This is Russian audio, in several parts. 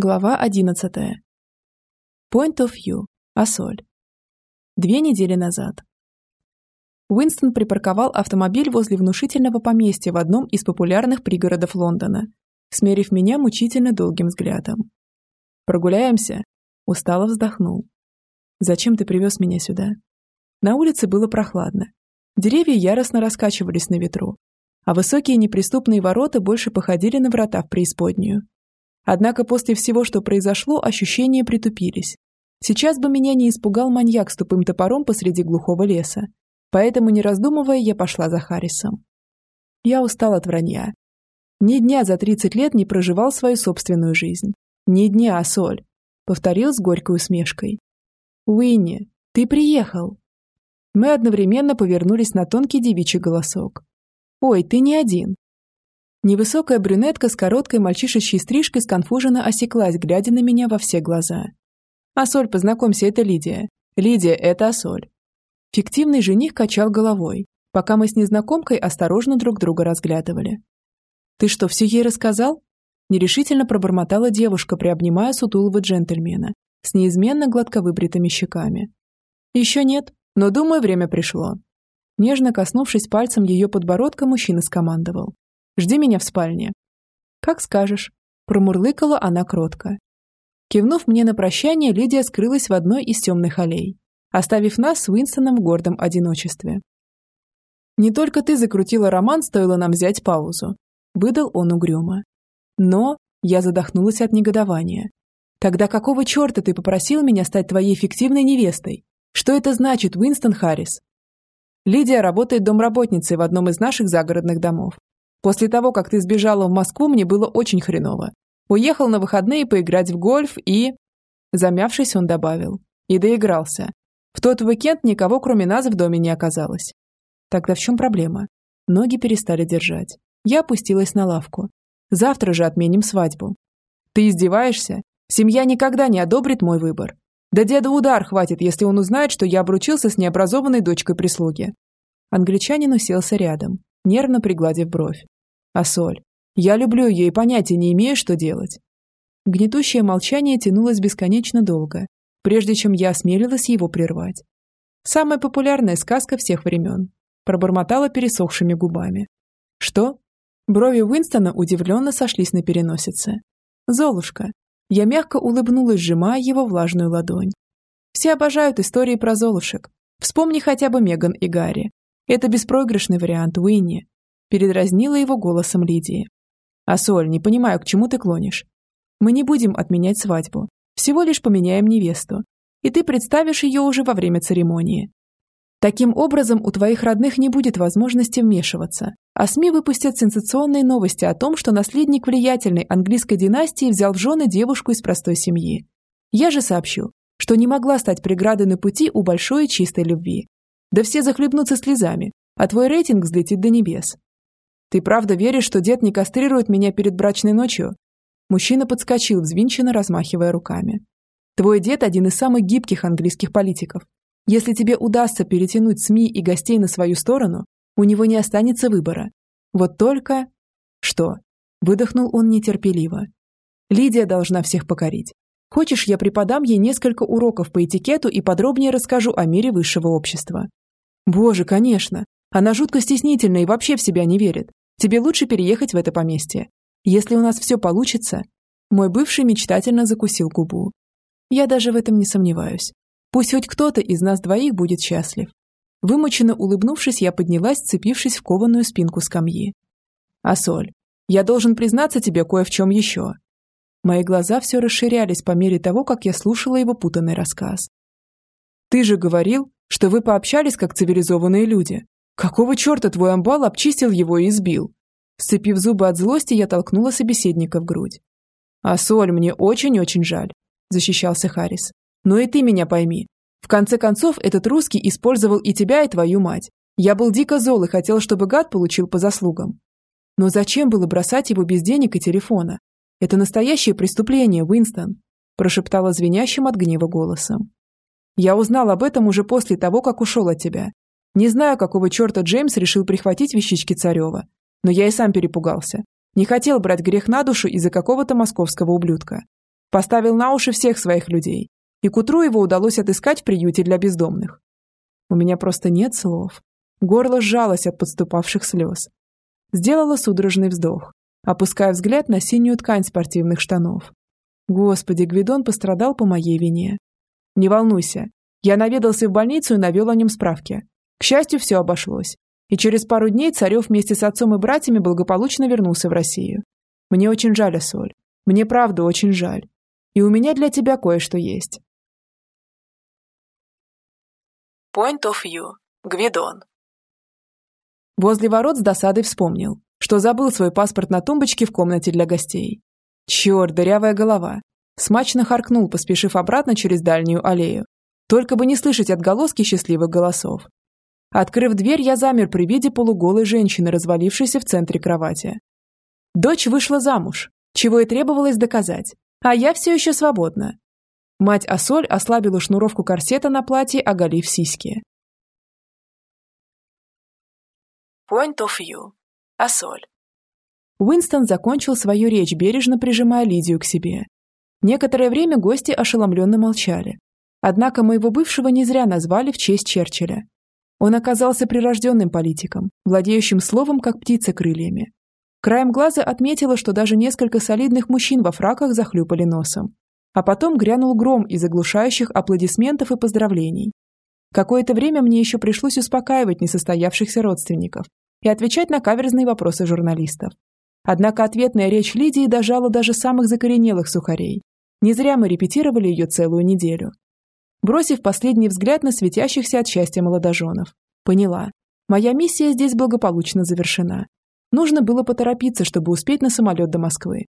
Глава 11. Point of view. Асоль. Две недели назад. Уинстон припарковал автомобиль возле внушительного поместья в одном из популярных пригородов Лондона, смерив меня мучительно долгим взглядом. «Прогуляемся?» Устало вздохнул. «Зачем ты привез меня сюда?» На улице было прохладно. Деревья яростно раскачивались на ветру, а высокие неприступные ворота больше походили на врата в преисподнюю. Однако после всего, что произошло, ощущения притупились. Сейчас бы меня не испугал маньяк с тупым топором посреди глухого леса. Поэтому, не раздумывая, я пошла за Харрисом. Я устал от вранья. Ни дня за 30 лет не проживал свою собственную жизнь. Ни дня, а соль. Повторил с горькой усмешкой. Уинни, ты приехал. Мы одновременно повернулись на тонкий девичий голосок. Ой, ты не один. Невысокая брюнетка с короткой мальчишечьей стрижкой сконфуженно осеклась, глядя на меня во все глаза. «Асоль, познакомься, это Лидия. Лидия, это Асоль». Фиктивный жених качал головой, пока мы с незнакомкой осторожно друг друга разглядывали. «Ты что, все ей рассказал?» Нерешительно пробормотала девушка, приобнимая сутулого джентльмена с неизменно гладко выбритыми щеками. «Еще нет, но, думаю, время пришло». Нежно коснувшись пальцем ее подбородка, мужчина скомандовал. Жди меня в спальне». «Как скажешь», – промурлыкала она кротко. Кивнув мне на прощание, Лидия скрылась в одной из темных аллей, оставив нас с Уинстоном в гордом одиночестве. «Не только ты закрутила роман, стоило нам взять паузу», – выдал он угрюмо. «Но...» – я задохнулась от негодования. «Тогда какого черта ты попросил меня стать твоей фиктивной невестой? Что это значит, Уинстон Харрис?» Лидия работает домработницей в одном из наших загородных домов. После того, как ты сбежала в Москву, мне было очень хреново. Уехал на выходные поиграть в гольф и...» Замявшись, он добавил. «И доигрался. В тот уикенд никого, кроме нас, в доме не оказалось». Тогда в чем проблема? Ноги перестали держать. Я опустилась на лавку. Завтра же отменим свадьбу. Ты издеваешься? Семья никогда не одобрит мой выбор. Да деда удар хватит, если он узнает, что я обручился с необразованной дочкой прислуги. Англичанин уселся рядом, нервно пригладив бровь. «А соль? Я люблю ее и понятия не имею, что делать». Гнетущее молчание тянулось бесконечно долго, прежде чем я осмелилась его прервать. «Самая популярная сказка всех времен», пробормотала пересохшими губами. «Что?» Брови Уинстона удивленно сошлись на переносице. «Золушка». Я мягко улыбнулась, сжимая его влажную ладонь. «Все обожают истории про золушек. Вспомни хотя бы Меган и Гарри. Это беспроигрышный вариант Уинни. Передразнила его голосом Лидии. А Соль, не понимаю, к чему ты клонишь. Мы не будем отменять свадьбу. Всего лишь поменяем невесту. И ты представишь ее уже во время церемонии. Таким образом, у твоих родных не будет возможности вмешиваться, а СМИ выпустят сенсационные новости о том, что наследник влиятельной английской династии взял в жены девушку из простой семьи. Я же сообщу, что не могла стать преградой на пути у большой и чистой любви. Да все захлебнутся слезами, а твой рейтинг взлетит до небес. Ты правда веришь, что дед не кастрирует меня перед брачной ночью? Мужчина подскочил, взвинченно размахивая руками. Твой дед один из самых гибких английских политиков. Если тебе удастся перетянуть СМИ и гостей на свою сторону, у него не останется выбора. Вот только... Что? Выдохнул он нетерпеливо. Лидия должна всех покорить. Хочешь, я преподам ей несколько уроков по этикету и подробнее расскажу о мире высшего общества? Боже, конечно. Она жутко стеснительна и вообще в себя не верит. Тебе лучше переехать в это поместье. Если у нас все получится... Мой бывший мечтательно закусил губу. Я даже в этом не сомневаюсь. Пусть хоть кто-то из нас двоих будет счастлив. Вымученно улыбнувшись, я поднялась, цепившись в кованую спинку скамьи. «Асоль, я должен признаться тебе кое в чем еще». Мои глаза все расширялись по мере того, как я слушала его путанный рассказ. «Ты же говорил, что вы пообщались как цивилизованные люди. Какого черта твой амбал обчистил его и избил?» Сцепив зубы от злости, я толкнула собеседника в грудь. «А Соль, мне очень-очень жаль», – защищался Харрис. «Но и ты меня пойми. В конце концов, этот русский использовал и тебя, и твою мать. Я был дико зол и хотел, чтобы гад получил по заслугам. Но зачем было бросать его без денег и телефона? Это настоящее преступление, Уинстон», – прошептала звенящим от гнева голосом. Я узнал об этом уже после того, как ушел от тебя. Не знаю, какого черта Джеймс решил прихватить вещички Царева. Но я и сам перепугался. Не хотел брать грех на душу из-за какого-то московского ублюдка. Поставил на уши всех своих людей. И к утру его удалось отыскать в приюте для бездомных. У меня просто нет слов. Горло сжалось от подступавших слез. Сделала судорожный вздох, опуская взгляд на синюю ткань спортивных штанов. Господи, Гвидон пострадал по моей вине. Не волнуйся. Я наведался в больницу и навел о нем справки. К счастью, все обошлось. И через пару дней Царев вместе с отцом и братьями благополучно вернулся в Россию. Мне очень жаль, Асоль. Мне правда очень жаль. И у меня для тебя кое-что есть. Point of view. Гвидон. Возле ворот с досадой вспомнил, что забыл свой паспорт на тумбочке в комнате для гостей. Черт, дырявая голова. Смачно харкнул, поспешив обратно через дальнюю аллею. Только бы не слышать отголоски счастливых голосов. Открыв дверь, я замер при виде полуголой женщины, развалившейся в центре кровати. Дочь вышла замуж, чего и требовалось доказать. А я все еще свободна. Мать Асоль ослабила шнуровку корсета на платье, оголив сиськи. Point of view. Асоль. Уинстон закончил свою речь, бережно прижимая Лидию к себе. Некоторое время гости ошеломленно молчали. Однако моего бывшего не зря назвали в честь Черчилля. Он оказался прирожденным политиком, владеющим словом, как птица крыльями. Краем глаза отметила, что даже несколько солидных мужчин во фраках захлюпали носом. А потом грянул гром из оглушающих аплодисментов и поздравлений. Какое-то время мне еще пришлось успокаивать несостоявшихся родственников и отвечать на каверзные вопросы журналистов. Однако ответная речь Лидии дожала даже самых закоренелых сухарей. Не зря мы репетировали ее целую неделю. Бросив последний взгляд на светящихся от счастья молодоженов, поняла, моя миссия здесь благополучно завершена. Нужно было поторопиться, чтобы успеть на самолет до Москвы.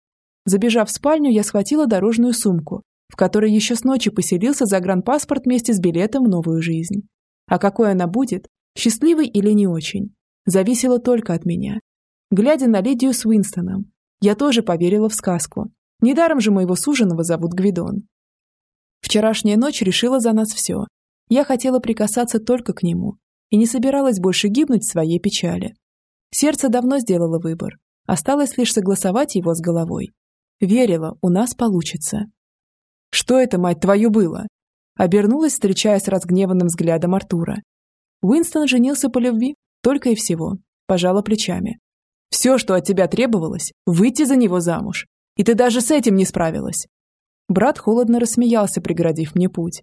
Забежав в спальню, я схватила дорожную сумку, в которой еще с ночи поселился загранпаспорт вместе с билетом в новую жизнь. А какой она будет, счастливой или не очень, зависело только от меня. Глядя на Лидию с Уинстоном, я тоже поверила в сказку. Недаром же моего суженого зовут Гвидон. Вчерашняя ночь решила за нас все. Я хотела прикасаться только к нему и не собиралась больше гибнуть в своей печали. Сердце давно сделало выбор. Осталось лишь согласовать его с головой. Верила, у нас получится. Что это, мать твою, было? Обернулась, встречаясь с разгневанным взглядом Артура. Уинстон женился по любви, только и всего. Пожала плечами. Все, что от тебя требовалось, выйти за него замуж. И ты даже с этим не справилась. Брат холодно рассмеялся, преградив мне путь.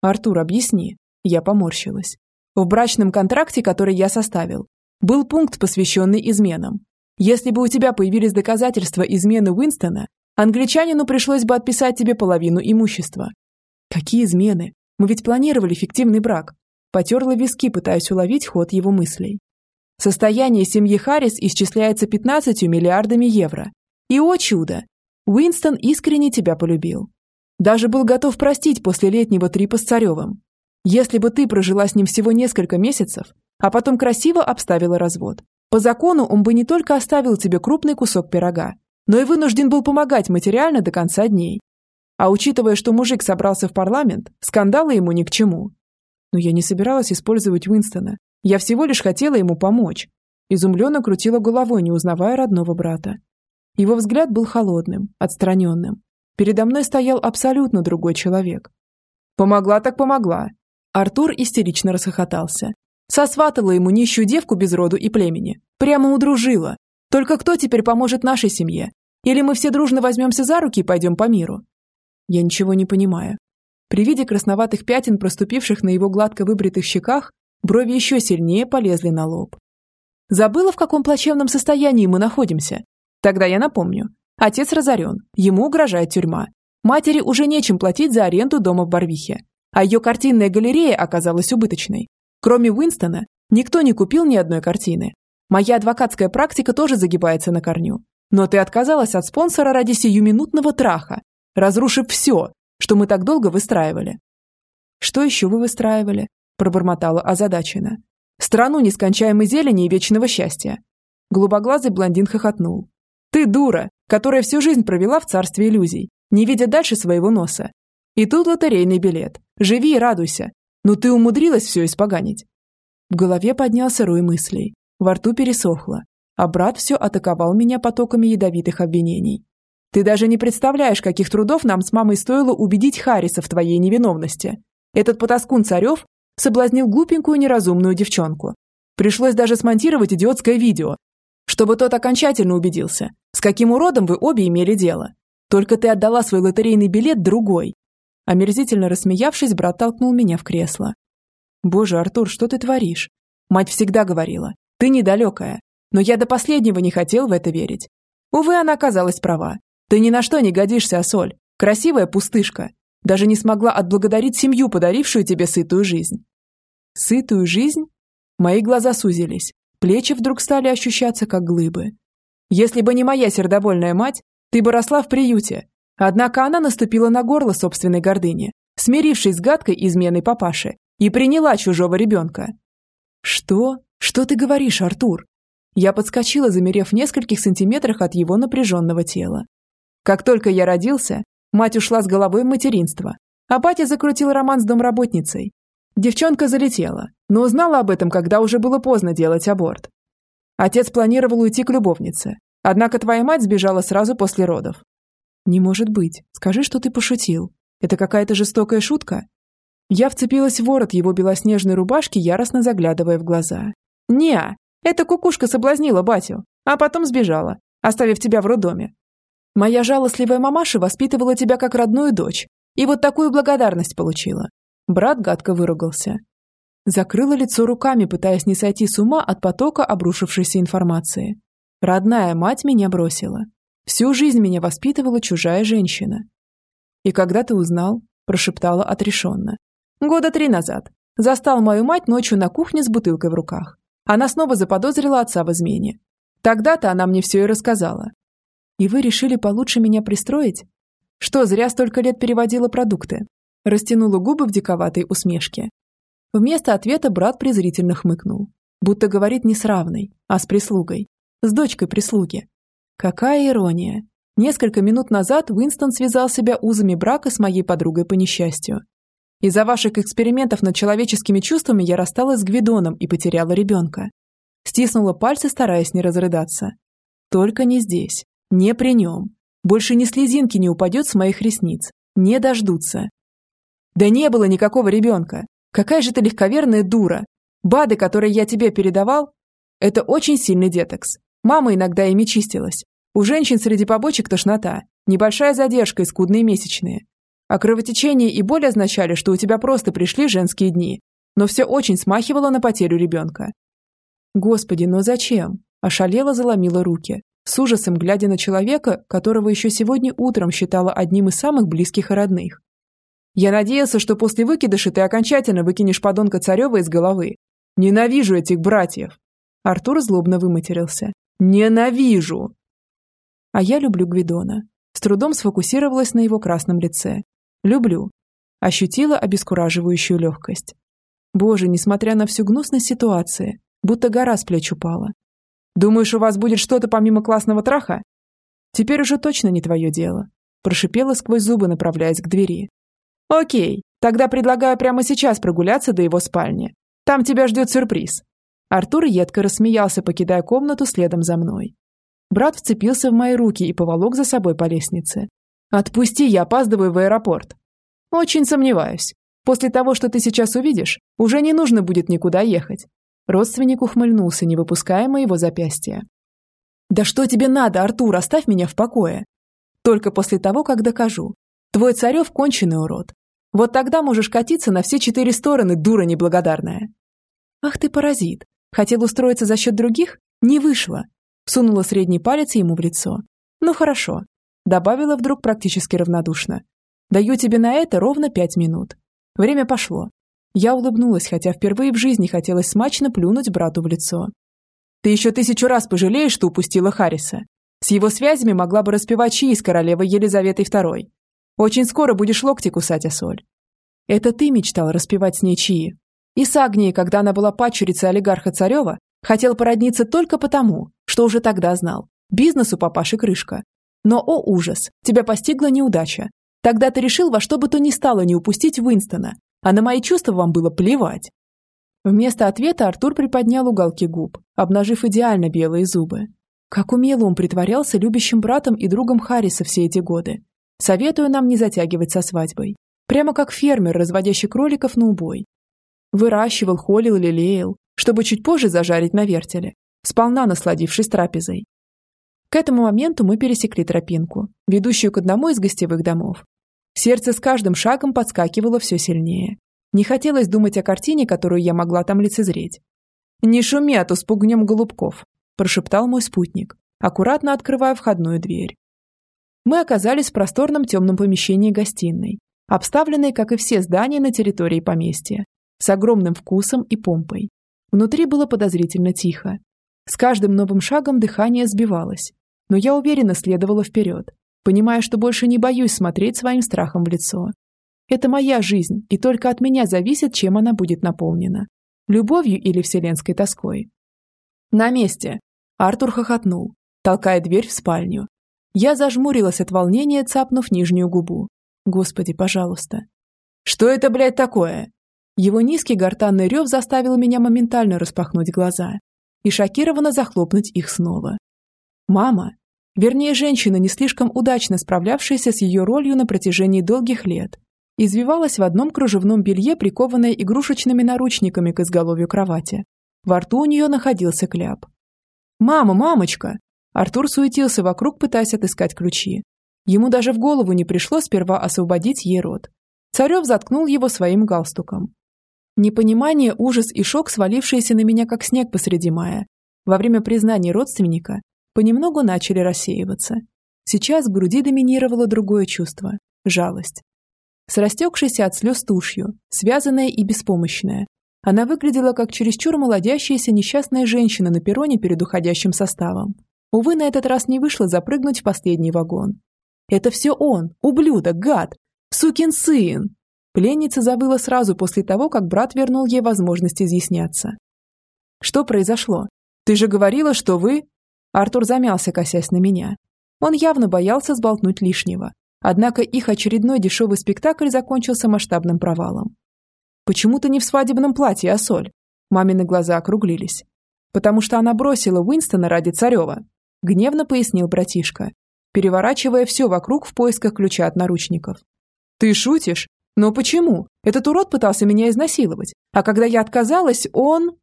«Артур, объясни». Я поморщилась. В брачном контракте, который я составил, был пункт, посвященный изменам. Если бы у тебя появились доказательства измены Уинстона, англичанину пришлось бы отписать тебе половину имущества. Какие измены? Мы ведь планировали фиктивный брак. Потерла виски, пытаясь уловить ход его мыслей. Состояние семьи Харрис исчисляется 15 миллиардами евро. И, о чудо, Уинстон искренне тебя полюбил. Даже был готов простить после летнего трипа с Царевым. Если бы ты прожила с ним всего несколько месяцев, а потом красиво обставила развод, по закону он бы не только оставил тебе крупный кусок пирога, но и вынужден был помогать материально до конца дней. А учитывая, что мужик собрался в парламент, скандалы ему ни к чему. Но я не собиралась использовать Уинстона. Я всего лишь хотела ему помочь. Изумленно крутила головой, не узнавая родного брата. Его взгляд был холодным, отстраненным. Передо мной стоял абсолютно другой человек. «Помогла так помогла!» Артур истерично расхохотался. Сосватала ему нищую девку без роду и племени. Прямо удружила. Только кто теперь поможет нашей семье? Или мы все дружно возьмемся за руки и пойдем по миру? Я ничего не понимаю. При виде красноватых пятен, проступивших на его гладко выбритых щеках, брови еще сильнее полезли на лоб. Забыла, в каком плачевном состоянии мы находимся? Тогда я напомню. Отец разорен, ему угрожает тюрьма. Матери уже нечем платить за аренду дома в Барвихе, а ее картинная галерея оказалась убыточной. Кроме Уинстона, никто не купил ни одной картины. Моя адвокатская практика тоже загибается на корню. Но ты отказалась от спонсора ради сиюминутного траха, разрушив все, что мы так долго выстраивали. Что еще вы выстраивали? Пробормотала озадаченно. Страну нескончаемой зелени и вечного счастья. Голубоглазый блондин хохотнул. Ты дура, которая всю жизнь провела в царстве иллюзий, не видя дальше своего носа. И тут лотерейный билет. Живи и радуйся. Но ты умудрилась все испоганить. В голове поднялся рой мыслей. Во рту пересохло. А брат все атаковал меня потоками ядовитых обвинений. Ты даже не представляешь, каких трудов нам с мамой стоило убедить Харриса в твоей невиновности. Этот потаскун Царев соблазнил глупенькую неразумную девчонку. Пришлось даже смонтировать идиотское видео, чтобы тот окончательно убедился, с каким уродом вы обе имели дело. Только ты отдала свой лотерейный билет другой. Омерзительно рассмеявшись, брат толкнул меня в кресло. Боже, Артур, что ты творишь? Мать всегда говорила, ты недалекая. Но я до последнего не хотел в это верить. Увы, она оказалась права. Ты ни на что не годишься, Асоль. Красивая пустышка. Даже не смогла отблагодарить семью, подарившую тебе сытую жизнь. Сытую жизнь? Мои глаза сузились. Плечи вдруг стали ощущаться, как глыбы. Если бы не моя сердобольная мать, ты бы росла в приюте. Однако она наступила на горло собственной гордыни, смирившись с гадкой изменой папаши, и приняла чужого ребенка. Что? Что ты говоришь, Артур? Я подскочила, замерев в нескольких сантиметрах от его напряженного тела. Как только я родился, мать ушла с головой в материнство, а батя закрутил роман с домработницей. Девчонка залетела, но узнала об этом, когда уже было поздно делать аборт. Отец планировал уйти к любовнице, однако твоя мать сбежала сразу после родов. Не может быть. Скажи, что ты пошутил. Это какая-то жестокая шутка? Я вцепилась в ворот его белоснежной рубашки, яростно заглядывая в глаза. «Не, эта кукушка соблазнила батю, а потом сбежала, оставив тебя в роддоме. Моя жалостливая мамаша воспитывала тебя как родную дочь, и вот такую благодарность получила. Брат гадко выругался. Закрыла лицо руками, пытаясь не сойти с ума от потока обрушившейся информации. Родная мать меня бросила. Всю жизнь меня воспитывала чужая женщина. «И когда ты узнал?» – прошептала отрешенно. «Года три назад. Застал мою мать ночью на кухне с бутылкой в руках. Она снова заподозрила отца в измене. Тогда-то она мне все и рассказала. И вы решили получше меня пристроить? Что, зря столько лет переводила продукты? Растянула губы в диковатой усмешке. Вместо ответа брат презрительно хмыкнул. Будто говорит не с равной, а с прислугой. С дочкой прислуги. Какая ирония. Несколько минут назад Уинстон связал себя узами брака с моей подругой по несчастью. Из-за ваших экспериментов над человеческими чувствами я рассталась с Гвидоном и потеряла ребенка. Стиснула пальцы, стараясь не разрыдаться. Только не здесь. Не при нем. Больше ни слезинки не упадет с моих ресниц. Не дождутся. Да не было никакого ребенка. Какая же ты легковерная дура. БАДы, которые я тебе передавал, это очень сильный детокс. Мама иногда ими чистилась. У женщин среди побочек тошнота, небольшая задержка и скудные месячные. А кровотечение и боль означали, что у тебя просто пришли женские дни. Но все очень смахивало на потерю ребенка. Господи, но зачем? Ошалела заломила руки с ужасом глядя на человека, которого еще сегодня утром считала одним из самых близких и родных. «Я надеялся, что после выкидыша ты окончательно выкинешь подонка Царева из головы. Ненавижу этих братьев!» Артур злобно выматерился. «Ненавижу!» А я люблю Гвидона. С трудом сфокусировалась на его красном лице. «Люблю». Ощутила обескураживающую легкость. Боже, несмотря на всю гнусность ситуации, будто гора с плеч упала, Думаешь, у вас будет что-то помимо классного траха? Теперь уже точно не твое дело. Прошипела сквозь зубы, направляясь к двери. Окей, тогда предлагаю прямо сейчас прогуляться до его спальни. Там тебя ждет сюрприз. Артур едко рассмеялся, покидая комнату следом за мной. Брат вцепился в мои руки и поволок за собой по лестнице. «Отпусти, я опаздываю в аэропорт». «Очень сомневаюсь. После того, что ты сейчас увидишь, уже не нужно будет никуда ехать. Родственник ухмыльнулся, не выпуская моего запястья. «Да что тебе надо, Артур, оставь меня в покое!» «Только после того, как докажу. Твой царев конченый урод. Вот тогда можешь катиться на все четыре стороны, дура неблагодарная!» «Ах ты паразит! Хотел устроиться за счет других? Не вышло!» Сунула средний палец ему в лицо. «Ну хорошо», добавила вдруг практически равнодушно. «Даю тебе на это ровно пять минут. Время пошло. Я улыбнулась, хотя впервые в жизни хотелось смачно плюнуть брату в лицо. «Ты еще тысячу раз пожалеешь, что упустила Харриса. С его связями могла бы распевать чьи с королевой Елизаветой II. Очень скоро будешь локти кусать, Асоль». «Это ты мечтал распевать с ней чьи?» И с Агнией, когда она была падчерицей олигарха Царева, хотел породниться только потому, что уже тогда знал. Бизнес у папаши крышка. Но, о ужас, тебя постигла неудача. Тогда ты решил во что бы то ни стало не упустить Уинстона, а на мои чувства вам было плевать. Вместо ответа Артур приподнял уголки губ, обнажив идеально белые зубы. Как умело он притворялся любящим братом и другом Харриса все эти годы. Советую нам не затягивать со свадьбой. Прямо как фермер, разводящий кроликов на убой. Выращивал, холил, лелеял, чтобы чуть позже зажарить на вертеле, сполна насладившись трапезой. К этому моменту мы пересекли тропинку, ведущую к одному из гостевых домов. Сердце с каждым шагом подскакивало все сильнее. Не хотелось думать о картине, которую я могла там лицезреть. «Не шуми, а то спугнем голубков», – прошептал мой спутник, аккуратно открывая входную дверь. Мы оказались в просторном темном помещении гостиной, обставленной, как и все здания на территории поместья, с огромным вкусом и помпой. Внутри было подозрительно тихо. С каждым новым шагом дыхание сбивалось, но я уверенно следовала вперед, понимая, что больше не боюсь смотреть своим страхом в лицо. Это моя жизнь, и только от меня зависит, чем она будет наполнена. Любовью или вселенской тоской. На месте. Артур хохотнул, толкая дверь в спальню. Я зажмурилась от волнения, цапнув нижнюю губу. Господи, пожалуйста. Что это, блядь, такое? Его низкий гортанный рев заставил меня моментально распахнуть глаза и шокированно захлопнуть их снова. Мама, вернее женщина, не слишком удачно справлявшаяся с ее ролью на протяжении долгих лет, извивалась в одном кружевном белье, прикованное игрушечными наручниками к изголовью кровати. Во рту у нее находился кляп. «Мама, мамочка!» Артур суетился вокруг, пытаясь отыскать ключи. Ему даже в голову не пришло сперва освободить ей рот. Царев заткнул его своим галстуком. Непонимание, ужас и шок, свалившиеся на меня как снег посреди мая, во время признания родственника, понемногу начали рассеиваться. Сейчас в груди доминировало другое чувство – жалость. С растекшейся от слез тушью, связанная и беспомощная, она выглядела как чересчур молодящаяся несчастная женщина на перроне перед уходящим составом. Увы, на этот раз не вышло запрыгнуть в последний вагон. Это все он, ублюдок, гад, сукин сын. Пленница забыла сразу после того, как брат вернул ей возможность изъясняться. «Что произошло? Ты же говорила, что вы...» Артур замялся, косясь на меня. Он явно боялся сболтнуть лишнего. Однако их очередной дешевый спектакль закончился масштабным провалом. «Почему ты не в свадебном платье, а соль?» Мамины глаза округлились. «Потому что она бросила Уинстона ради Царева», гневно пояснил братишка, переворачивая все вокруг в поисках ключа от наручников. «Ты шутишь? Но почему? Этот урод пытался меня изнасиловать. А когда я отказалась, он...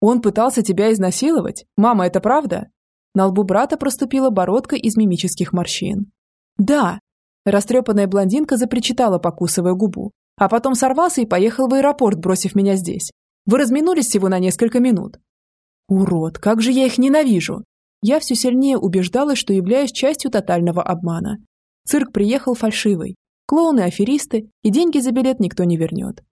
Он пытался тебя изнасиловать? Мама, это правда? На лбу брата проступила бородка из мимических морщин. Да. Растрепанная блондинка запричитала, покусывая губу. А потом сорвался и поехал в аэропорт, бросив меня здесь. Вы разминулись всего на несколько минут. Урод, как же я их ненавижу. Я все сильнее убеждалась, что являюсь частью тотального обмана. Цирк приехал фальшивый, Клоуны, аферисты, и деньги за билет никто не вернет.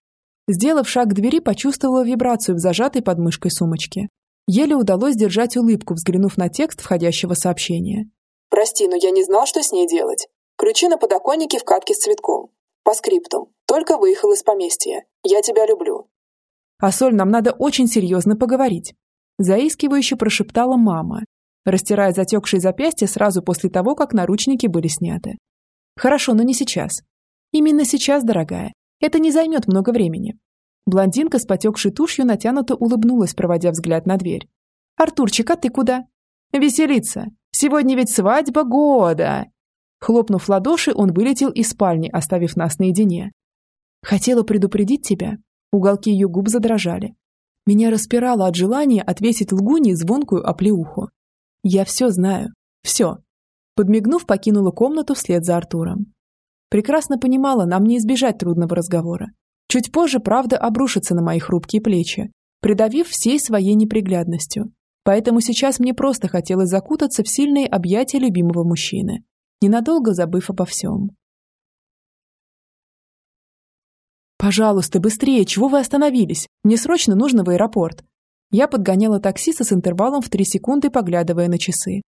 Сделав шаг к двери, почувствовала вибрацию в зажатой подмышкой сумочке. Еле удалось держать улыбку, взглянув на текст входящего сообщения. «Прости, но я не знал, что с ней делать. Ключи на подоконнике в катке с цветком. По скриптум. Только выехал из поместья. Я тебя люблю». «А Соль, нам надо очень серьезно поговорить», заискивающе прошептала мама, растирая затекшие запястья сразу после того, как наручники были сняты. Хорошо, но не сейчас. Именно сейчас, дорогая. Это не займет много времени. Блондинка с потекшей тушью натянуто улыбнулась, проводя взгляд на дверь. «Артурчик, а ты куда?» «Веселиться. Сегодня ведь свадьба года!» Хлопнув ладоши, он вылетел из спальни, оставив нас наедине. «Хотела предупредить тебя». Уголки ее губ задрожали. Меня распирало от желания отвесить лгуни звонкую оплеуху. «Я все знаю. Все. Подмигнув, покинула комнату вслед за Артуром. Прекрасно понимала, нам не избежать трудного разговора. Чуть позже правда обрушится на мои хрупкие плечи, придавив всей своей неприглядностью. Поэтому сейчас мне просто хотелось закутаться в сильные объятия любимого мужчины, ненадолго забыв обо всем. «Пожалуйста, быстрее, чего вы остановились? Мне срочно нужно в аэропорт». Я подгоняла таксиста с интервалом в три секунды, поглядывая на часы.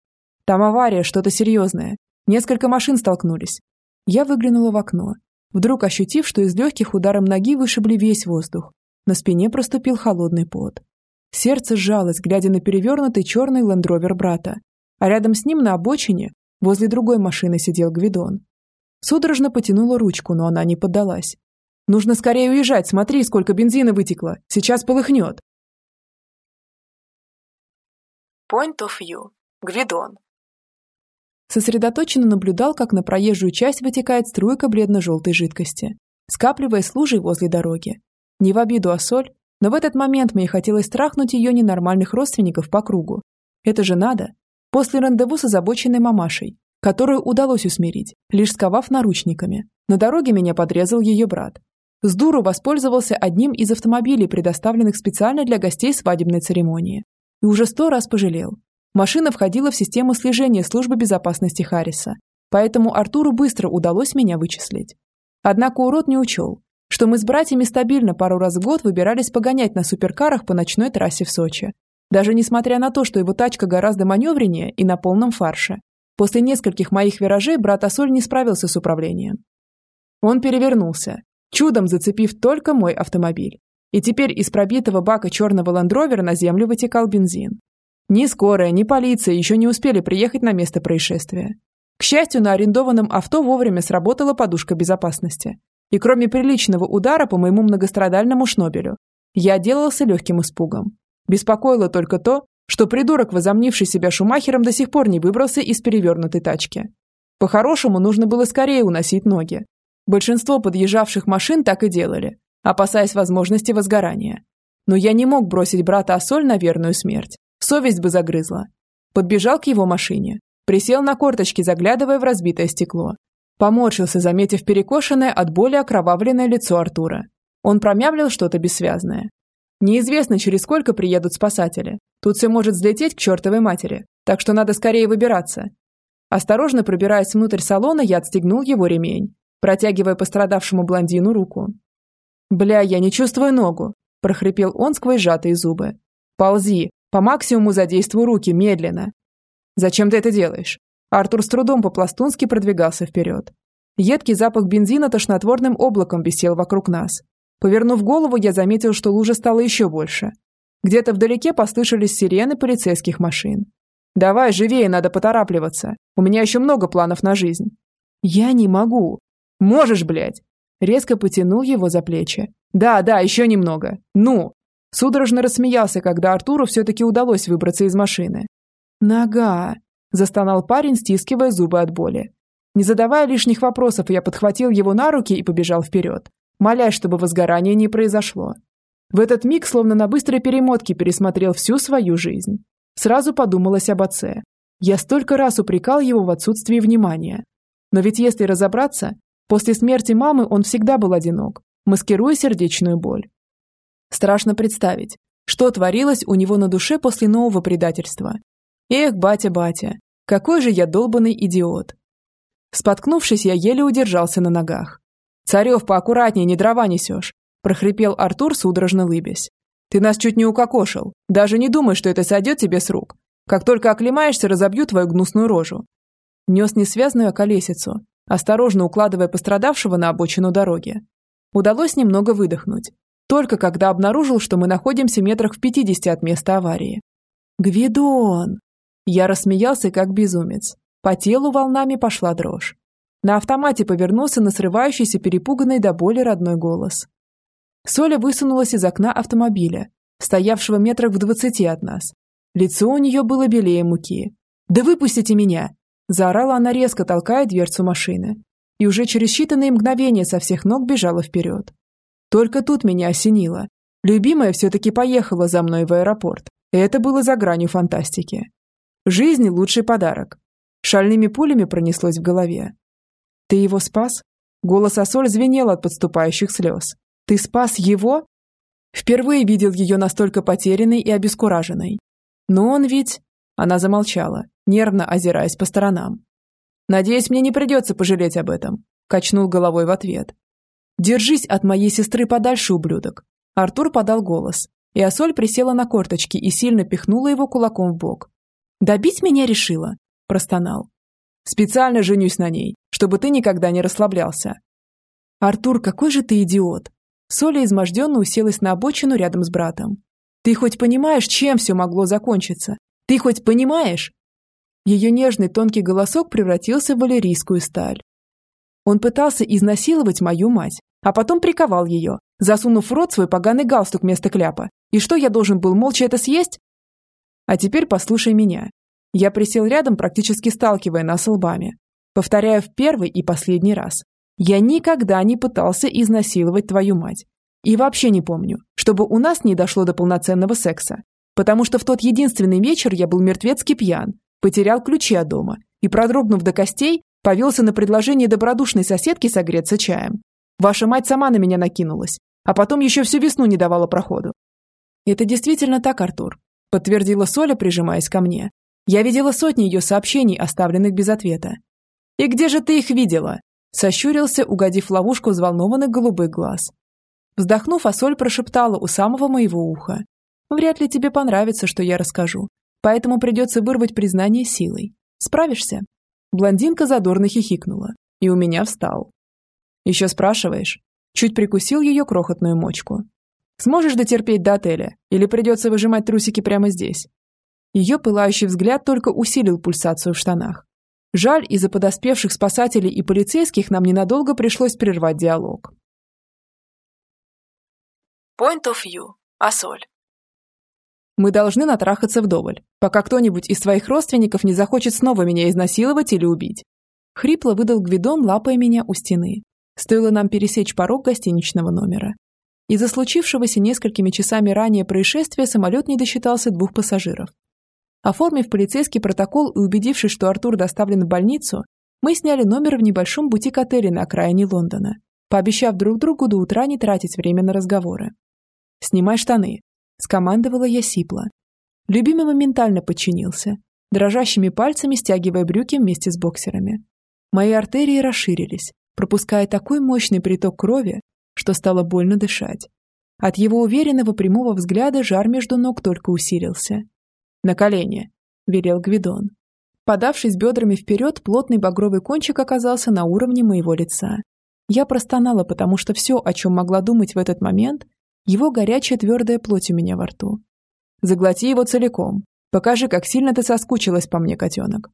Там авария, что-то серьезное. Несколько машин столкнулись. Я выглянула в окно, вдруг ощутив, что из легких ударом ноги вышибли весь воздух. На спине проступил холодный пот. Сердце сжалось, глядя на перевернутый черный лендровер брата. А рядом с ним на обочине, возле другой машины, сидел Гвидон. Судорожно потянула ручку, но она не поддалась. «Нужно скорее уезжать, смотри, сколько бензина вытекло. Сейчас полыхнет». Point of view. Гвидон. Сосредоточенно наблюдал, как на проезжую часть вытекает струйка бледно-желтой жидкости, скапливаясь лужей возле дороги. Не в обиду, а соль, но в этот момент мне хотелось трахнуть ее ненормальных родственников по кругу. Это же надо. После рандеву с озабоченной мамашей, которую удалось усмирить, лишь сковав наручниками. На дороге меня подрезал ее брат. С дуру воспользовался одним из автомобилей, предоставленных специально для гостей свадебной церемонии. И уже сто раз пожалел. Машина входила в систему слежения службы безопасности Харриса, поэтому Артуру быстро удалось меня вычислить. Однако урод не учел, что мы с братьями стабильно пару раз в год выбирались погонять на суперкарах по ночной трассе в Сочи. Даже несмотря на то, что его тачка гораздо маневреннее и на полном фарше. После нескольких моих виражей брат Асоль не справился с управлением. Он перевернулся, чудом зацепив только мой автомобиль. И теперь из пробитого бака черного ландровера на землю вытекал бензин. Ни скорая, ни полиция еще не успели приехать на место происшествия. К счастью, на арендованном авто вовремя сработала подушка безопасности. И кроме приличного удара по моему многострадальному шнобелю, я отделался легким испугом. Беспокоило только то, что придурок, возомнивший себя Шумахером, до сих пор не выбрался из перевернутой тачки. По-хорошему, нужно было скорее уносить ноги. Большинство подъезжавших машин так и делали, опасаясь возможности возгорания. Но я не мог бросить брата Ассоль на верную смерть. Совесть бы загрызла. Подбежал к его машине, присел на корточки, заглядывая в разбитое стекло. Поморщился, заметив перекошенное от боли окровавленное лицо Артура. Он промямлил что-то бессвязное. Неизвестно, через сколько приедут спасатели. Тут все может взлететь к чертовой матери, так что надо скорее выбираться. Осторожно пробираясь внутрь салона, я отстегнул его ремень, протягивая пострадавшему блондину руку. «Бля, я не чувствую ногу», – прохрипел он сквозь сжатые зубы. «Ползи, по максимуму задействуй руки, медленно». «Зачем ты это делаешь?» Артур с трудом по-пластунски продвигался вперед. Едкий запах бензина тошнотворным облаком висел вокруг нас. Повернув голову, я заметил, что лужа стала еще больше. Где-то вдалеке послышались сирены полицейских машин. «Давай, живее, надо поторапливаться. У меня еще много планов на жизнь». «Я не могу». «Можешь, блядь!» Резко потянул его за плечи. «Да, да, еще немного. Ну!» Судорожно рассмеялся, когда Артуру все-таки удалось выбраться из машины. «Нога!» Застонал парень, стискивая зубы от боли. Не задавая лишних вопросов, я подхватил его на руки и побежал вперед, молясь, чтобы возгорание не произошло. В этот миг, словно на быстрой перемотке, пересмотрел всю свою жизнь. Сразу подумалось об отце. Я столько раз упрекал его в отсутствии внимания. Но ведь если разобраться, после смерти мамы он всегда был одинок, маскируя сердечную боль. Страшно представить, что творилось у него на душе после нового предательства. Эх, батя, батя, какой же я долбанный идиот. Споткнувшись, я еле удержался на ногах. «Царев, поаккуратнее, не дрова несешь», – прохрипел Артур, судорожно лыбясь. «Ты нас чуть не укокошил. Даже не думай, что это сойдет тебе с рук. Как только оклемаешься, разобью твою гнусную рожу». Нес несвязную околесицу, осторожно укладывая пострадавшего на обочину дороги. Удалось немного выдохнуть, только когда обнаружил, что мы находимся метрах в пятидесяти от места аварии. «Гвидон!» Я рассмеялся, как безумец. По телу волнами пошла дрожь. На автомате повернулся на срывающийся перепуганный до боли родной голос. Соля высунулась из окна автомобиля, стоявшего метрах в двадцати от нас. Лицо у нее было белее муки. «Да выпустите меня!» Заорала она резко, толкая дверцу машины. И уже через считанные мгновения со всех ног бежала вперед. Только тут меня осенило. Любимая все-таки поехала за мной в аэропорт. Это было за гранью фантастики. Жизнь – лучший подарок. Шальными пулями пронеслось в голове. «Ты его спас?» Голос Асоль звенел от подступающих слез. «Ты спас его?» Впервые видел ее настолько потерянной и обескураженной. Но он ведь... Она замолчала, нервно озираясь по сторонам. «Надеюсь, мне не придется пожалеть об этом», – качнул головой в ответ. «Держись от моей сестры подальше, ублюдок!» Артур подал голос, и Асоль присела на корточки и сильно пихнула его кулаком в бок. «Добить меня решила?» – простонал. «Специально женюсь на ней, чтобы ты никогда не расслаблялся». «Артур, какой же ты идиот!» Соля изможденно уселась на обочину рядом с братом. «Ты хоть понимаешь, чем все могло закончиться? Ты хоть понимаешь?» Ее нежный тонкий голосок превратился в валерийскую сталь. Он пытался изнасиловать мою мать, а потом приковал ее, засунув в рот свой поганый галстук вместо кляпа. И что, я должен был молча это съесть? А теперь послушай меня. Я присел рядом, практически сталкивая нас лбами. Повторяю в первый и последний раз. Я никогда не пытался изнасиловать твою мать. И вообще не помню, чтобы у нас не дошло до полноценного секса. Потому что в тот единственный вечер я был мертвецки пьян, потерял ключи от дома и, продрогнув до костей, повелся на предложение добродушной соседки согреться чаем. Ваша мать сама на меня накинулась, а потом еще всю весну не давала проходу. Это действительно так, Артур, подтвердила Соля, прижимаясь ко мне. Я видела сотни ее сообщений, оставленных без ответа. И где же ты их видела? Сощурился, угодив ловушку взволнованных голубых глаз. Вздохнув, Асоль прошептала у самого моего уха. «Вряд ли тебе понравится, что я расскажу, поэтому придется вырвать признание силой. Справишься?» Блондинка задорно хихикнула, и у меня встал. «Еще спрашиваешь?» Чуть прикусил ее крохотную мочку. «Сможешь дотерпеть до отеля, или придется выжимать трусики прямо здесь?» Ее пылающий взгляд только усилил пульсацию в штанах. Жаль, из-за подоспевших спасателей и полицейских нам ненадолго пришлось прервать диалог. Point of view. Асоль. Мы должны натрахаться вдоволь, пока кто-нибудь из своих родственников не захочет снова меня изнасиловать или убить. Хрипло выдал Гвидон, лапая меня у стены. Стоило нам пересечь порог гостиничного номера. Из-за случившегося несколькими часами ранее происшествия самолет не досчитался двух пассажиров. Оформив полицейский протокол и убедившись, что Артур доставлен в больницу, мы сняли номер в небольшом бутик-отеле на окраине Лондона, пообещав друг другу до утра не тратить время на разговоры. «Снимай штаны», – скомандовала я сипло. Любимый моментально подчинился, дрожащими пальцами стягивая брюки вместе с боксерами. Мои артерии расширились, пропуская такой мощный приток крови, что стало больно дышать. От его уверенного прямого взгляда жар между ног только усилился. «На колени!» – велел Гвидон. Подавшись бедрами вперед, плотный багровый кончик оказался на уровне моего лица. Я простонала, потому что все, о чем могла думать в этот момент, его горячая твердая плоть у меня во рту. Заглоти его целиком. Покажи, как сильно ты соскучилась по мне, котенок.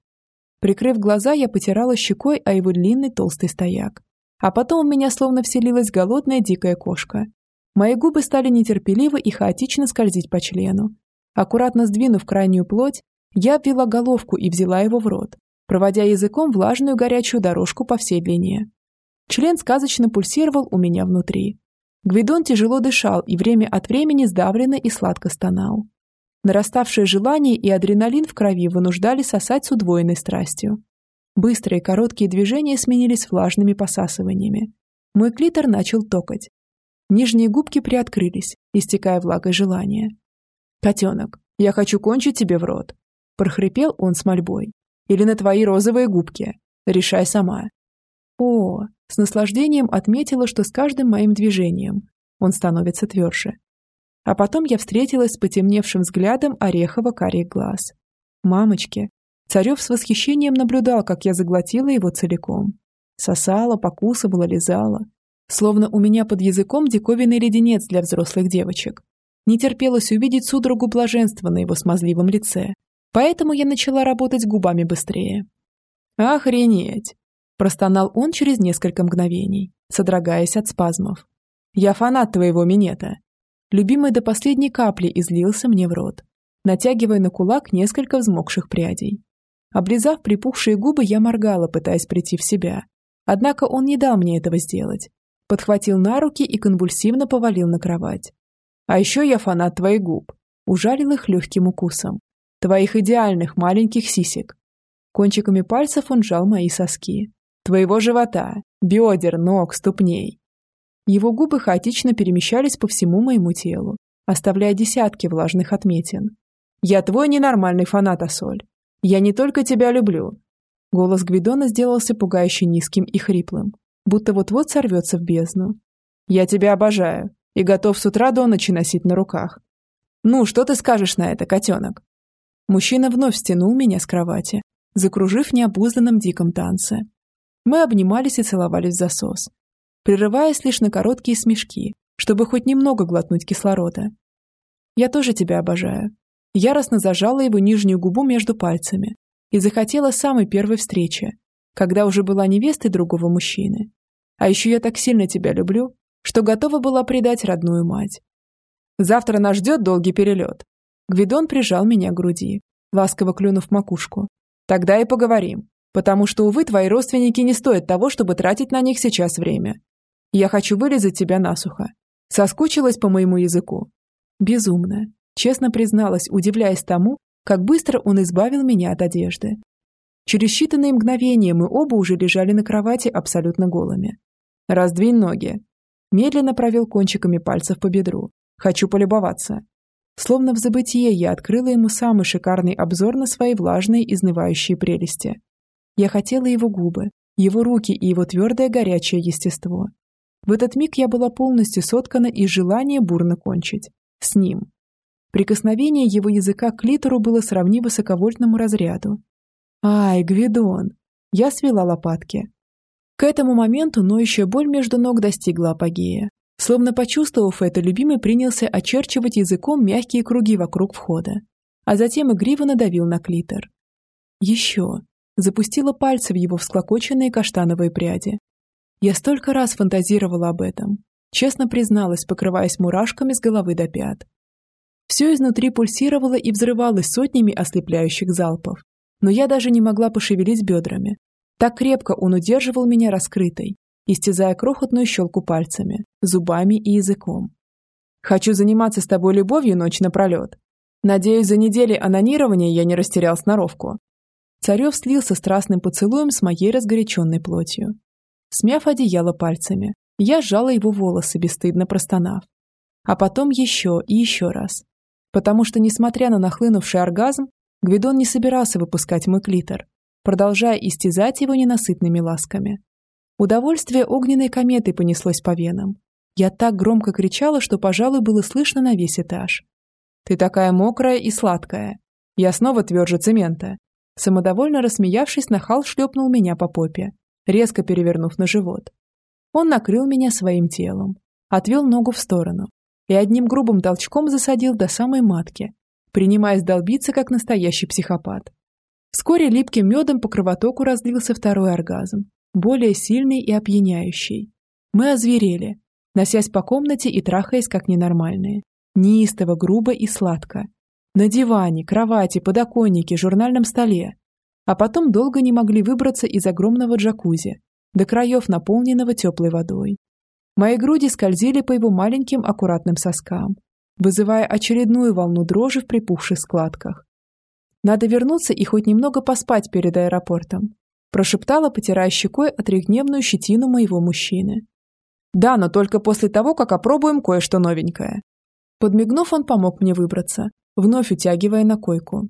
Прикрыв глаза, я потирала щекой о его длинный толстый стояк. А потом у меня словно вселилась голодная дикая кошка. Мои губы стали нетерпеливо и хаотично скользить по члену. Аккуратно сдвинув крайнюю плоть, я обвела головку и взяла его в рот, проводя языком влажную горячую дорожку по всей длине. Член сказочно пульсировал у меня внутри, Гвидон тяжело дышал и время от времени сдавленно и сладко стонал. Нараставшее желание и адреналин в крови вынуждали сосать с удвоенной страстью. Быстрые короткие движения сменились влажными посасываниями. Мой клитор начал токать. Нижние губки приоткрылись, истекая влагой желания. «Котенок, я хочу кончить тебе в рот», – прохрипел он с мольбой. «Или на твои розовые губки. Решай сама». О, с наслаждением отметила, что с каждым моим движением он становится тверже. А потом я встретилась с потемневшим взглядом орехово-карих глаз. Мамочки. Царев с восхищением наблюдал, как я заглотила его целиком. Сосала, покусывала, лизала. Словно у меня под языком диковинный леденец для взрослых девочек. Не терпелось увидеть судорогу блаженства на его смазливом лице. Поэтому я начала работать губами быстрее. «Охренеть!» Простонал он через несколько мгновений, содрогаясь от спазмов. «Я фанат твоего минета!» Любимый до последней капли излился мне в рот, натягивая на кулак несколько взмокших прядей. Облизав припухшие губы, я моргала, пытаясь прийти в себя. Однако он не дал мне этого сделать. Подхватил на руки и конвульсивно повалил на кровать. «А еще я фанат твоих губ», ужалил их легким укусом. «Твоих идеальных маленьких сисек». Кончиками пальцев он жал мои соски, Твоего живота, бедер, ног, ступней. Его губы хаотично перемещались по всему моему телу, оставляя десятки влажных отметин. «Я твой ненормальный фанат, Асоль. Я не только тебя люблю». Голос Гвидона сделался пугающе низким и хриплым, будто вот-вот сорвется в бездну. «Я тебя обожаю и готов с утра до ночи носить на руках. Ну, что ты скажешь на это, котенок?» Мужчина вновь стянул меня с кровати, закружив в необузданном диком танце. Мы обнимались и целовались в засос, прерываясь лишь на короткие смешки, чтобы хоть немного глотнуть кислорода. «Я тоже тебя обожаю». Яростно зажала его нижнюю губу между пальцами и захотела самой первой встречи, когда уже была невестой другого мужчины. А еще я так сильно тебя люблю, что готова была предать родную мать. Завтра нас ждет долгий перелет. Гвидон прижал меня к груди, ласково клюнув макушку. «Тогда и поговорим, потому что, увы, твои родственники не стоят того, чтобы тратить на них сейчас время. Я хочу вылезать тебя насухо. Соскучилась по моему языку». Безумная, честно призналась, удивляясь тому, как быстро он избавил меня от одежды. Через считанные мгновения мы оба уже лежали на кровати абсолютно голыми. «Раздвинь ноги». Медленно провел кончиками пальцев по бедру. «Хочу полюбоваться». Словно в забытие я открыла ему самый шикарный обзор на свои влажные, изнывающие прелести. Я хотела его губы, его руки и его твердое горячее естество. В этот миг я была полностью соткана из желания бурно кончить. С ним. Прикосновение его языка к литеру было сравнимо высоковольтному разряду. Ай, Гвидон! Я свела лопатки. К этому моменту ноющая боль между ног достигла апогея. Словно почувствовав это, любимый принялся очерчивать языком мягкие круги вокруг входа, а затем игриво надавил на клитор. Еще. Запустила пальцы в его всклокоченные каштановые пряди. Я столько раз фантазировала об этом. Честно призналась, покрываясь мурашками с головы до пят. Все изнутри пульсировало и взрывалось сотнями ослепляющих залпов. Но я даже не могла пошевелить бедрами. Так крепко он удерживал меня раскрытой, истязая крохотную щелку пальцами, зубами и языком. «Хочу заниматься с тобой любовью ночь напролет. Надеюсь, за недели анонирования я не растерял сноровку». Царев слился страстным поцелуем с моей разгоряченной плотью. Смяв одеяло пальцами, я сжала его волосы, бесстыдно простонав. А потом еще и еще раз. Потому что, несмотря на нахлынувший оргазм, Гвидон не собирался выпускать мой клитор, продолжая истязать его ненасытными ласками. Удовольствие огненной кометой понеслось по венам. Я так громко кричала, что, пожалуй, было слышно на весь этаж. «Ты такая мокрая и сладкая. Я снова тверже цемента». Самодовольно рассмеявшись, нахал шлепнул меня по попе, резко перевернув на живот. Он накрыл меня своим телом, отвел ногу в сторону и одним грубым толчком засадил до самой матки, принимаясь долбиться, как настоящий психопат. Вскоре липким медом по кровотоку разлился второй оргазм, более сильный и опьяняющий. Мы озверели, носясь по комнате и трахаясь как ненормальные. Неистово, грубо и сладко. На диване, кровати, подоконнике, журнальном столе. А потом долго не могли выбраться из огромного джакузи, до краев наполненного теплой водой. Мои груди скользили по его маленьким аккуратным соскам, вызывая очередную волну дрожи в припухших складках. Надо вернуться и хоть немного поспать перед аэропортом, прошептала, потирая щекой отрегневную щетину моего мужчины. «Да, но только после того, как опробуем кое-что новенькое». Подмигнув, он помог мне выбраться, вновь утягивая на койку.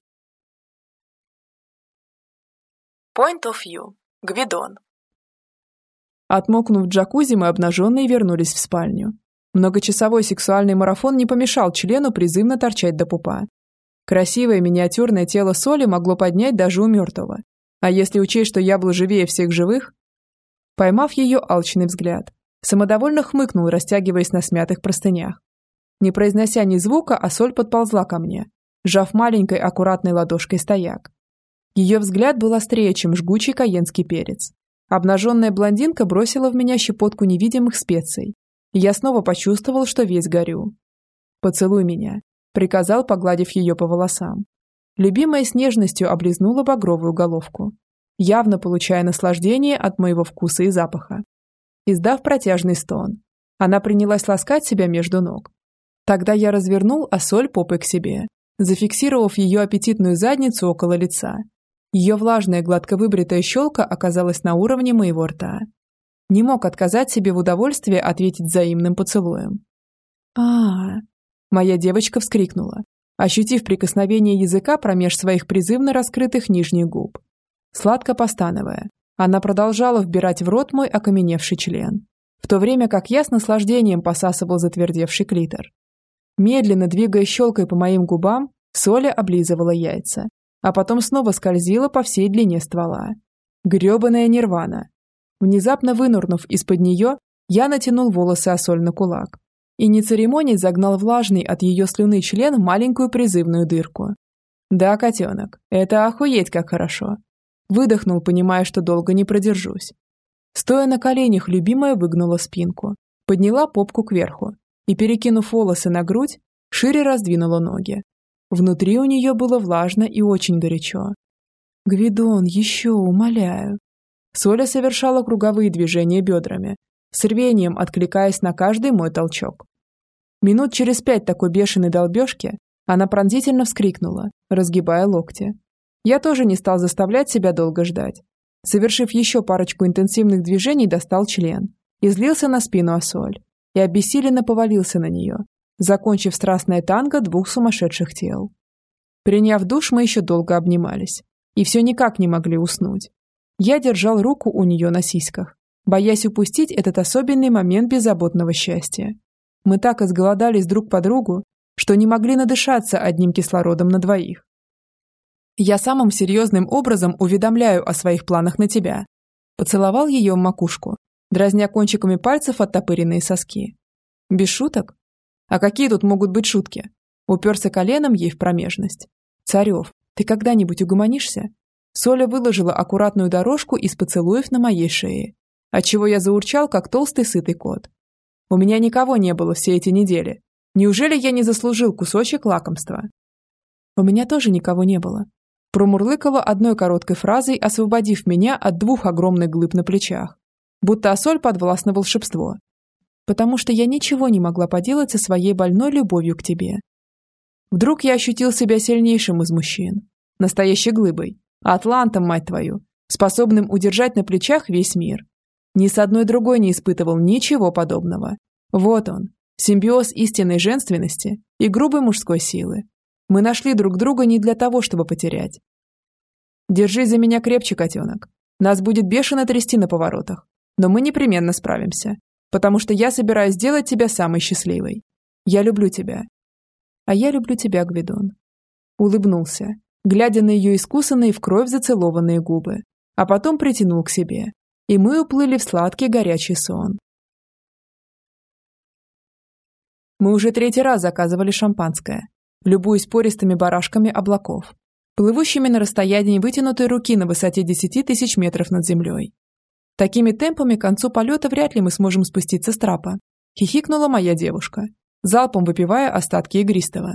Point of view. Гвидон. Отмокнув джакузи, мы обнаженные вернулись в спальню. Многочасовой сексуальный марафон не помешал члену призывно торчать до пупа. Красивое миниатюрное тело Соли могло поднять даже у мертвого, а если учесть, что я был живее всех живых? Поймав ее алчный взгляд, самодовольно хмыкнул, растягиваясь на смятых простынях. Не произнося ни звука, а соль подползла ко мне, сжав маленькой аккуратной ладошкой стояк. Ее взгляд был острее, чем жгучий каенский перец. Обнаженная блондинка бросила в меня щепотку невидимых специй, я снова почувствовал, что весь горю. «Поцелуй меня», — приказал, погладив ее по волосам. Любимая с нежностью облизнула багровую головку, явно получая наслаждение от моего вкуса и запаха. Издав протяжный стон, она принялась ласкать себя между ног. Тогда я развернул осоль попой к себе, зафиксировав ее аппетитную задницу около лица. Ее влажная гладко выбритая щелка оказалась на уровне моего рта. Не мог отказать себе в удовольствии ответить взаимным поцелуем. а, Моя девочка вскрикнула, ощутив прикосновение языка промеж своих призывно раскрытых нижних губ. Сладко постановая, она продолжала вбирать в рот мой окаменевший член, в то время как я с наслаждением посасывал затвердевший клитор. Медленно двигая щелкой по моим губам, Соля облизывала яйца, а потом снова скользила по всей длине ствола. Грёбаная нирвана. Внезапно вынурнув из-под нее, я натянул волосы Осоль на кулак и не церемоний загнал влажный от ее слюны член в маленькую призывную дырку. «Да, котенок, это охуеть как хорошо!» Выдохнул, понимая, что долго не продержусь. Стоя на коленях, любимая выгнула спинку, подняла попку кверху и, перекинув волосы на грудь, шире раздвинула ноги. Внутри у нее было влажно и очень горячо. «Гвидон, еще, умоляю». Соля совершала круговые движения бедрами, с рвением откликаясь на каждый мой толчок. Минут через пять такой бешеной долбежки она пронзительно вскрикнула, разгибая локти. Я тоже не стал заставлять себя долго ждать. Совершив еще парочку интенсивных движений, достал член, излился на спину Асоль и обессиленно повалился на нее, закончив страстное танго двух сумасшедших тел. Приняв душ, мы еще долго обнимались и все никак не могли уснуть. Я держал руку у нее на сиськах, боясь упустить этот особенный момент беззаботного счастья. Мы так изголодались друг по другу, что не могли надышаться одним кислородом на двоих. Я самым серьезным образом уведомляю о своих планах на тебя. Поцеловал ее в макушку, дразня кончиками пальцев оттопыренные соски. Без шуток? А какие тут могут быть шутки? Уперся коленом ей в промежность. Царев, ты когда-нибудь угомонишься? Соля выложила аккуратную дорожку из поцелуев на моей шее, отчего я заурчал, как толстый сытый кот. У меня никого не было все эти недели. Неужели я не заслужил кусочек лакомства? У меня тоже никого не было. Промурлыкала одной короткой фразой, освободив меня от двух огромных глыб на плечах. Будто осоль подвластно волшебство. Потому что я ничего не могла поделать со своей больной любовью к тебе. Вдруг я ощутил себя сильнейшим из мужчин. Настоящей глыбой. Атлантом, мать твою. Способным удержать на плечах весь мир. Ни с одной другой не испытывал ничего подобного. Вот он, симбиоз истинной женственности и грубой мужской силы. Мы нашли друг друга не для того, чтобы потерять. Держись за меня крепче, котенок. Нас будет бешено трясти на поворотах. Но мы непременно справимся. Потому что я собираюсь сделать тебя самой счастливой. Я люблю тебя. А я люблю тебя, Гвидон. Улыбнулся, глядя на ее искусанные в кровь зацелованные губы. А потом притянул к себе. И мы уплыли в сладкий горячий сон. Мы уже третий раз заказывали шампанское, любуясь пористыми барашками облаков, плывущими на расстоянии вытянутой руки на высоте 10 тысяч метров над землей. Такими темпами к концу полета вряд ли мы сможем спуститься с трапа, хихикнула моя девушка, залпом выпивая остатки игристого.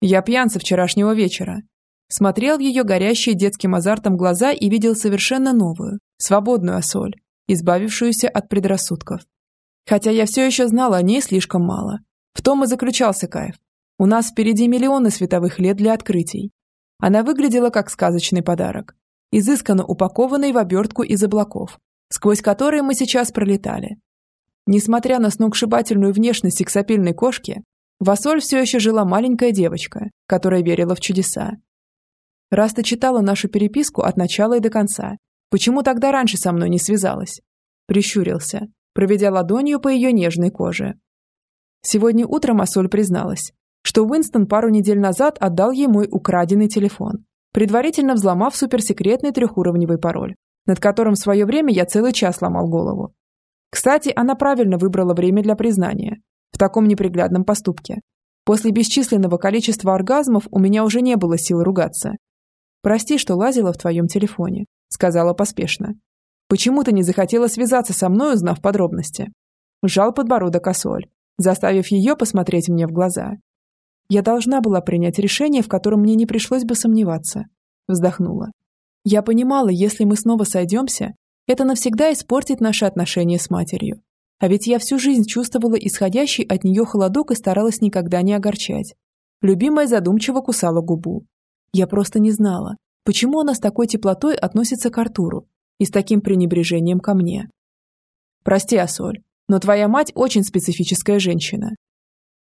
Я пьян со вчерашнего вечера. Смотрел в ее горящие детским азартом глаза и видел совершенно новую, свободную осоль, избавившуюся от предрассудков. Хотя я все еще знала о ней слишком мало. В том и заключался кайф, у нас впереди миллионы световых лет для открытий. Она выглядела как сказочный подарок, изысканно упакованный в обертку из облаков, сквозь которые мы сейчас пролетали. Несмотря на сногсшибательную внешность сексапильной кошки, в Асоль все еще жила маленькая девочка, которая верила в чудеса. Раз ты читала нашу переписку от начала и до конца, почему тогда раньше со мной не связалась? Прищурился, проведя ладонью по ее нежной коже. Сегодня утром Асоль призналась, что Уинстон пару недель назад отдал ей мой украденный телефон, предварительно взломав суперсекретный трехуровневый пароль, над которым в свое время я целый час ломал голову. Кстати, она правильно выбрала время для признания в таком неприглядном поступке. После бесчисленного количества оргазмов у меня уже не было сил ругаться. «Прости, что лазила в твоем телефоне», — сказала поспешно. «Почему ты не захотела связаться со мной, узнав подробности?» Сжал подбородок Осоль, заставив ее посмотреть мне в глаза. Я должна была принять решение, в котором мне не пришлось бы сомневаться. Вздохнула. Я понимала, если мы снова сойдемся, это навсегда испортит наши отношения с матерью. А ведь я всю жизнь чувствовала исходящий от нее холодок и старалась никогда не огорчать. Любимая задумчиво кусала губу. Я просто не знала, почему она с такой теплотой относится к Артуру и с таким пренебрежением ко мне. Прости, Асоль, но твоя мать очень специфическая женщина.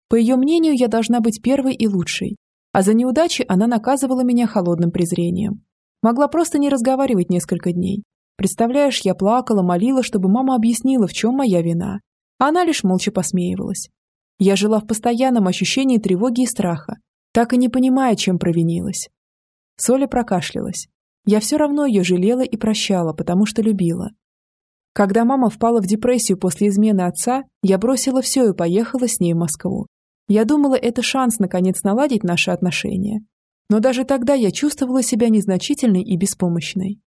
По ее мнению, я должна быть первой и лучшей, а за неудачи она наказывала меня холодным презрением. Могла просто не разговаривать несколько дней. Представляешь, я плакала, молила, чтобы мама объяснила, в чем моя вина. Она лишь молча посмеивалась. Я жила в постоянном ощущении тревоги и страха, так и не понимая, чем провинилась. Соля прокашлялась. Я все равно ее жалела и прощала, потому что любила. Когда мама впала в депрессию после измены отца, я бросила все и поехала с ней в Москву. Я думала, это шанс наконец наладить наши отношения. Но даже тогда я чувствовала себя незначительной и беспомощной.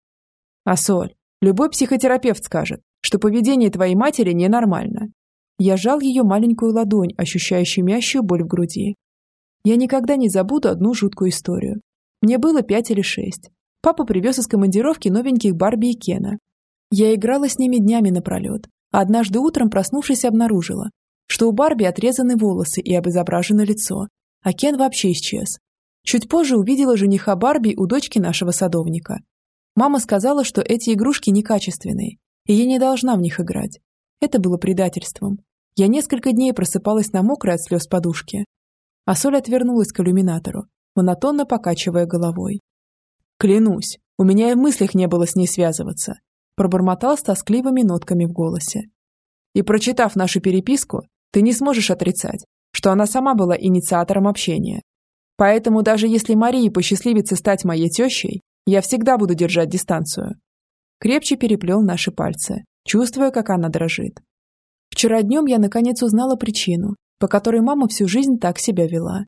А Соль, любой психотерапевт скажет, что поведение твоей матери ненормально. Я жал ее маленькую ладонь, ощущая щемящую боль в груди. Я никогда не забуду одну жуткую историю. Мне было пять или шесть. Папа привез из командировки новеньких Барби и Кена. Я играла с ними днями напролет, а однажды утром, проснувшись, обнаружила, что у Барби отрезаны волосы и обезображено лицо, а Кен вообще исчез. Чуть позже увидела жениха Барби у дочки нашего садовника. Мама сказала, что эти игрушки некачественные, и я не должна в них играть. Это было предательством. Я несколько дней просыпалась на мокрой от слез подушке. А Соль отвернулась к иллюминатору, монотонно покачивая головой. «Клянусь, у меня и в мыслях не было с ней связываться», пробормотал с тоскливыми нотками в голосе. «И прочитав нашу переписку, ты не сможешь отрицать, что она сама была инициатором общения. Поэтому даже если Марии посчастливится стать моей тещей, я всегда буду держать дистанцию». Крепче переплел наши пальцы, чувствуя, как она дрожит. Вчера днем я наконец узнала причину, по которой мама всю жизнь так себя вела.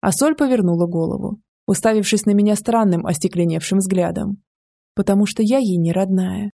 А Соль повернула голову, уставившись на меня странным остекленевшим взглядом. Потому что я ей не родная.